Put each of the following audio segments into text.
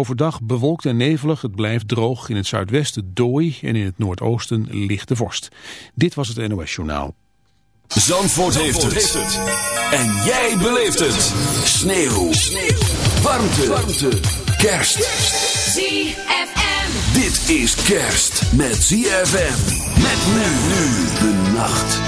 Overdag bewolkt en nevelig, het blijft droog. In het zuidwesten dooi en in het noordoosten lichte vorst. Dit was het NOS Journaal. Zandvoort, heeft, het. En jij beleeft het. Sneeuw. Sneeuw. Warmte. Warmte. Kerst. ZFM. Dit is kerst met ZFM. Met nu nu de nacht.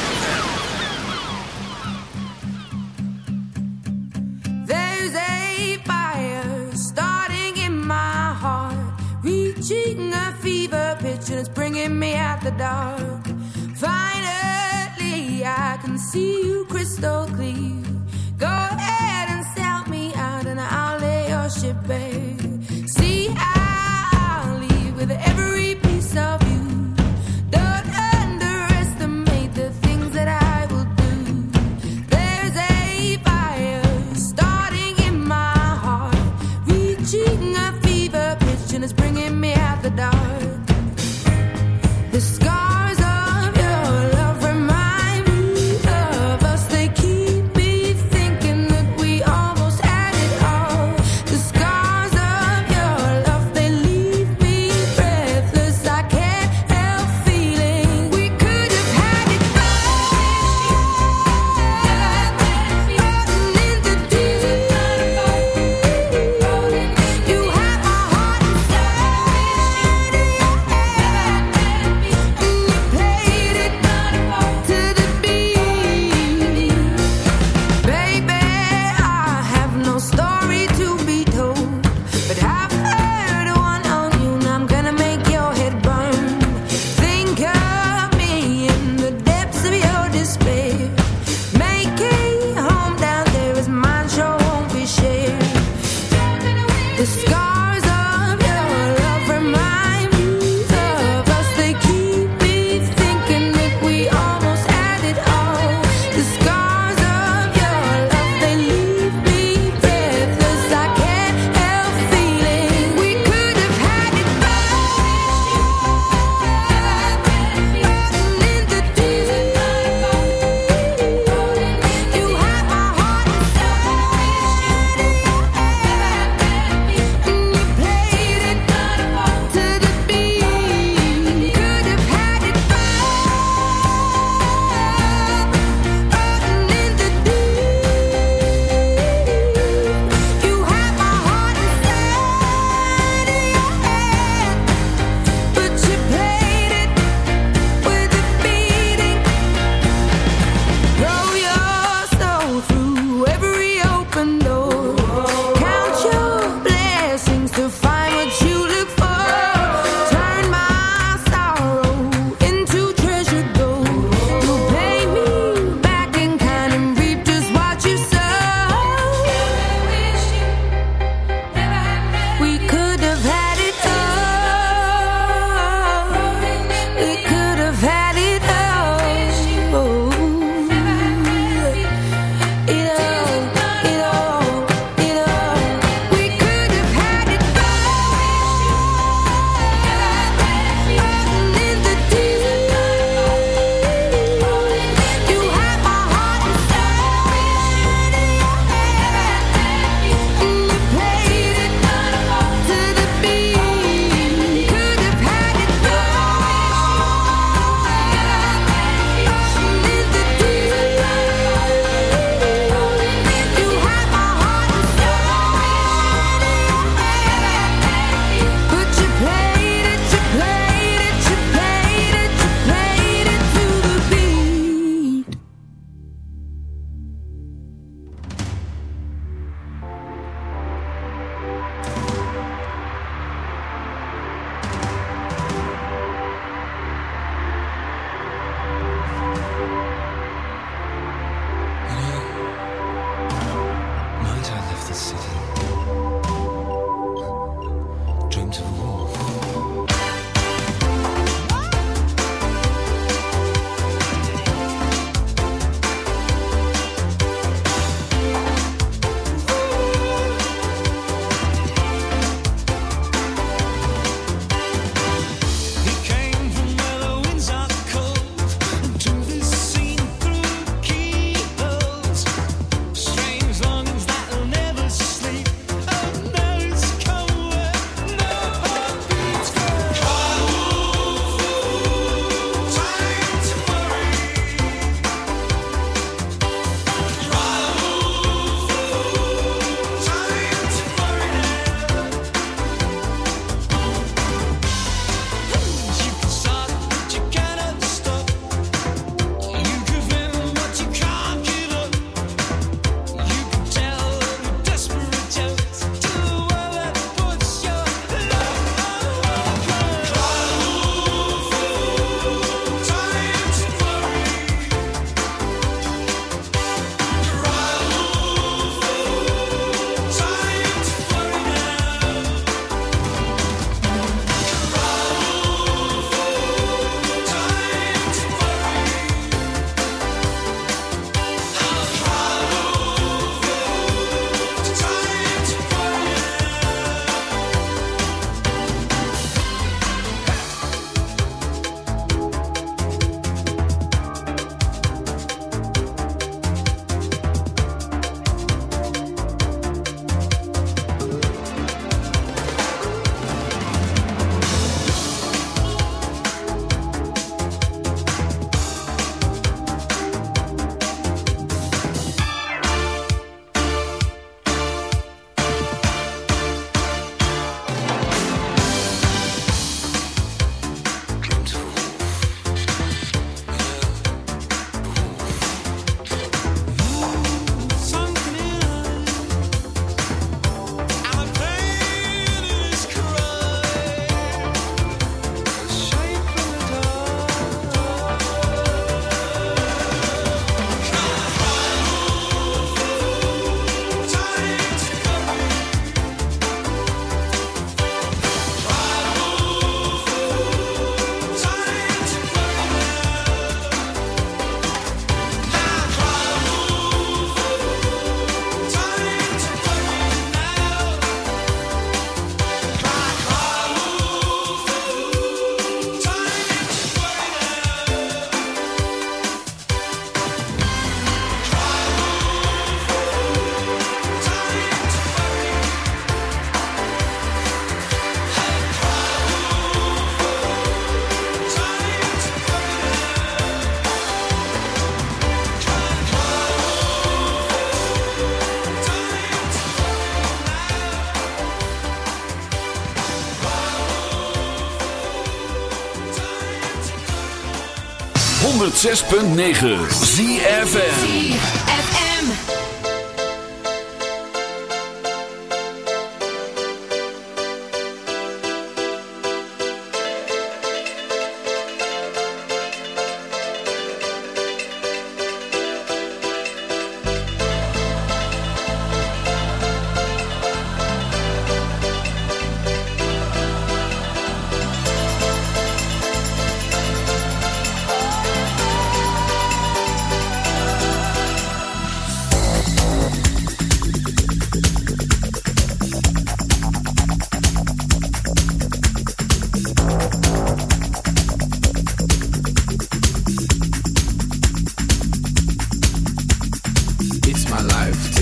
106.9 ZFN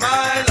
my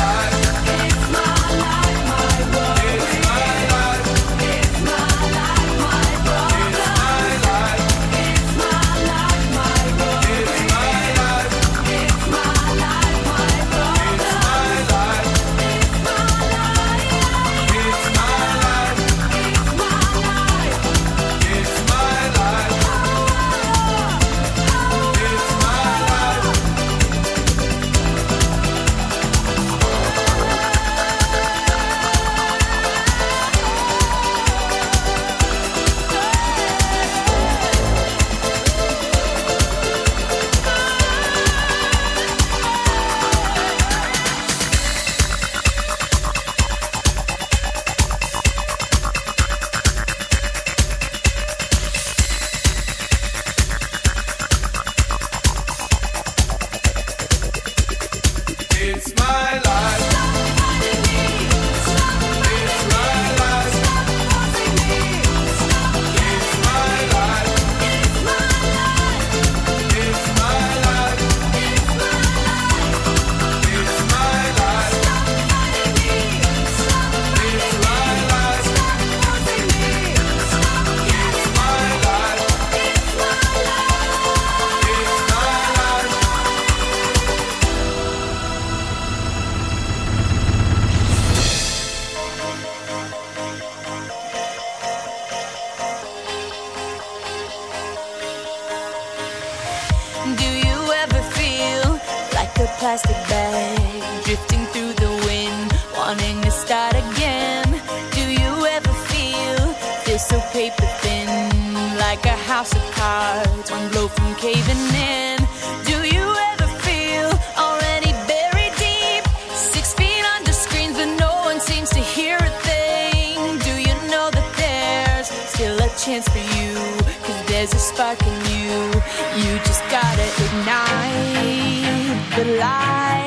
you. You just gotta ignite the light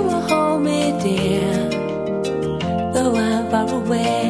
you will hold me dear, though I'm far away.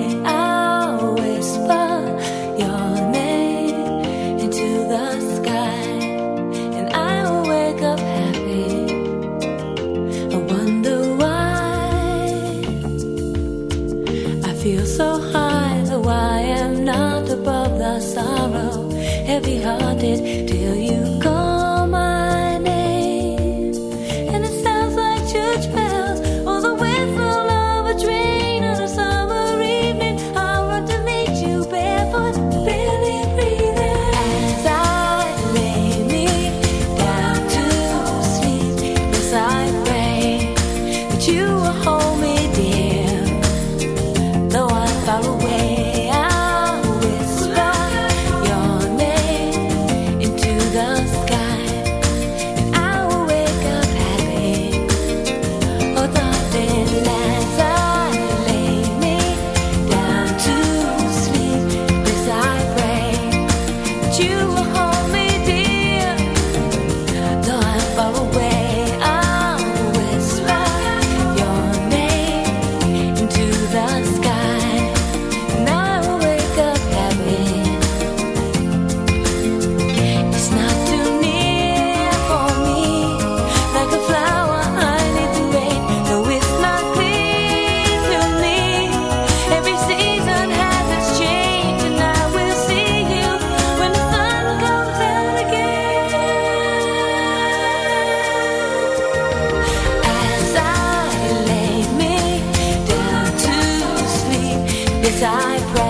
tight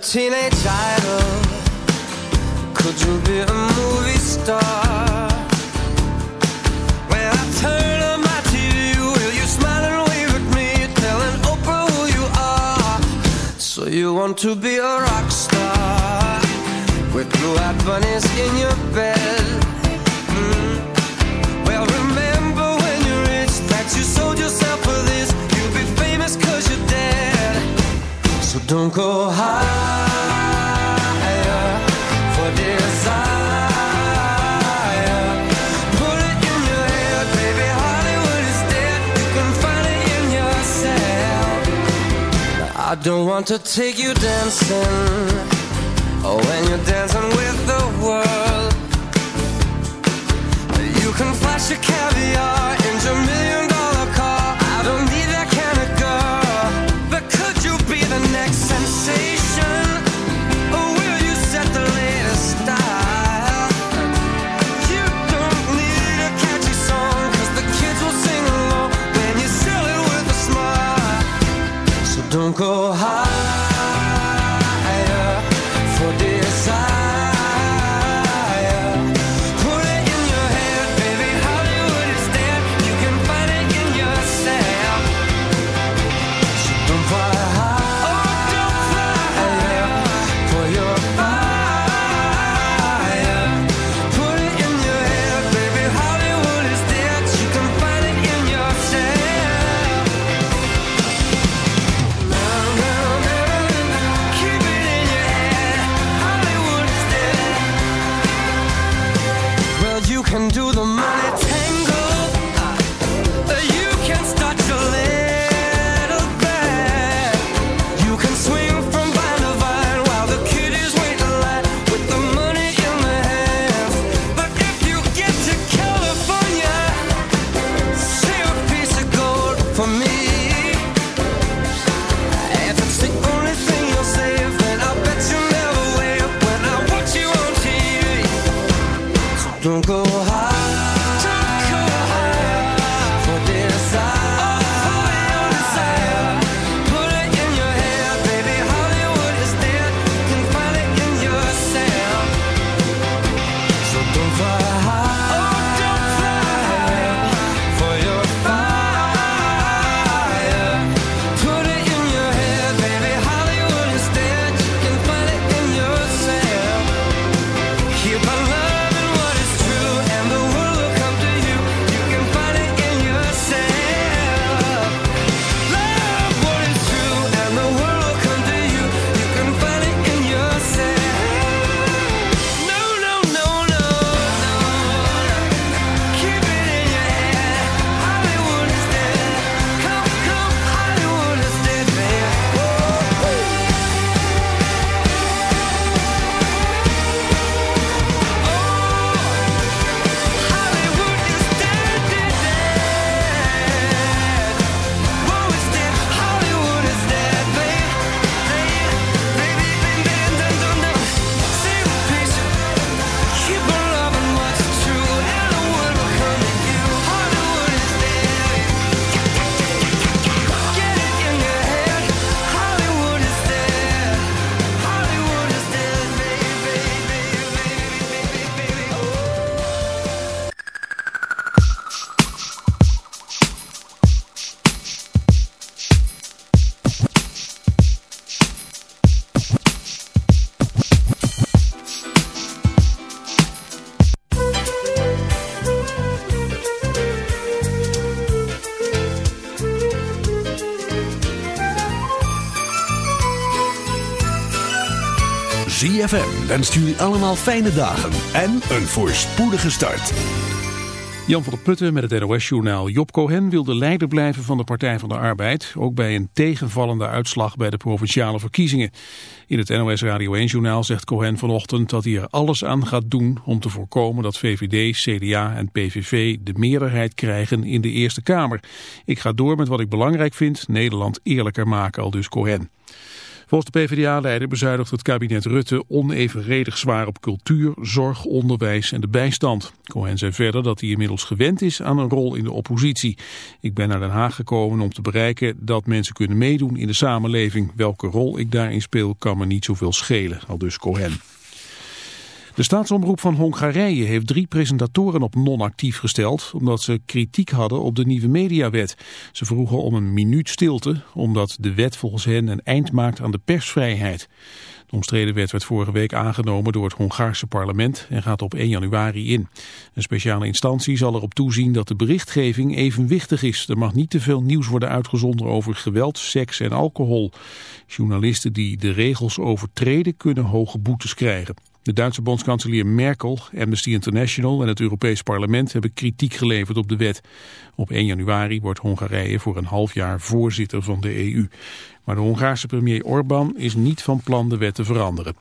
13 don't want to take you dancing oh, when you're dancing with the world. You can flash your caviar and your million go high. wenst jullie allemaal fijne dagen en een voorspoedige start. Jan van der Putten met het NOS-journaal. Job Cohen wil de leider blijven van de Partij van de Arbeid... ook bij een tegenvallende uitslag bij de provinciale verkiezingen. In het NOS Radio 1-journaal zegt Cohen vanochtend dat hij er alles aan gaat doen... om te voorkomen dat VVD, CDA en PVV de meerderheid krijgen in de Eerste Kamer. Ik ga door met wat ik belangrijk vind, Nederland eerlijker maken, al dus Cohen. Volgens de PvdA-leider bezuinigt het kabinet Rutte onevenredig zwaar op cultuur, zorg, onderwijs en de bijstand. Cohen zei verder dat hij inmiddels gewend is aan een rol in de oppositie. Ik ben naar Den Haag gekomen om te bereiken dat mensen kunnen meedoen in de samenleving. Welke rol ik daarin speel kan me niet zoveel schelen, al dus Cohen. De staatsomroep van Hongarije heeft drie presentatoren op non-actief gesteld... omdat ze kritiek hadden op de nieuwe mediawet. Ze vroegen om een minuut stilte... omdat de wet volgens hen een eind maakt aan de persvrijheid. De omstreden wet werd vorige week aangenomen door het Hongaarse parlement... en gaat op 1 januari in. Een speciale instantie zal erop toezien dat de berichtgeving evenwichtig is. Er mag niet te veel nieuws worden uitgezonden over geweld, seks en alcohol. Journalisten die de regels overtreden kunnen hoge boetes krijgen. De Duitse bondskanselier Merkel, Amnesty International en het Europees Parlement hebben kritiek geleverd op de wet. Op 1 januari wordt Hongarije voor een half jaar voorzitter van de EU. Maar de Hongaarse premier Orbán is niet van plan de wet te veranderen.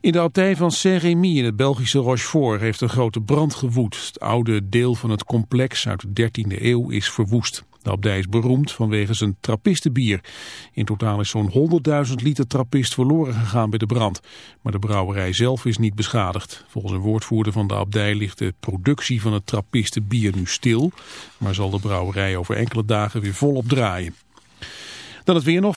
In de abdij van Saint-Rémy in het Belgische Rochefort heeft een grote brand gewoed. Het oude deel van het complex uit de 13e eeuw is verwoest. De abdij is beroemd vanwege zijn trappistenbier. In totaal is zo'n 100.000 liter trappist verloren gegaan bij de brand. Maar de brouwerij zelf is niet beschadigd. Volgens een woordvoerder van de abdij ligt de productie van het trappistenbier nu stil. Maar zal de brouwerij over enkele dagen weer volop draaien. Dan het weer nog.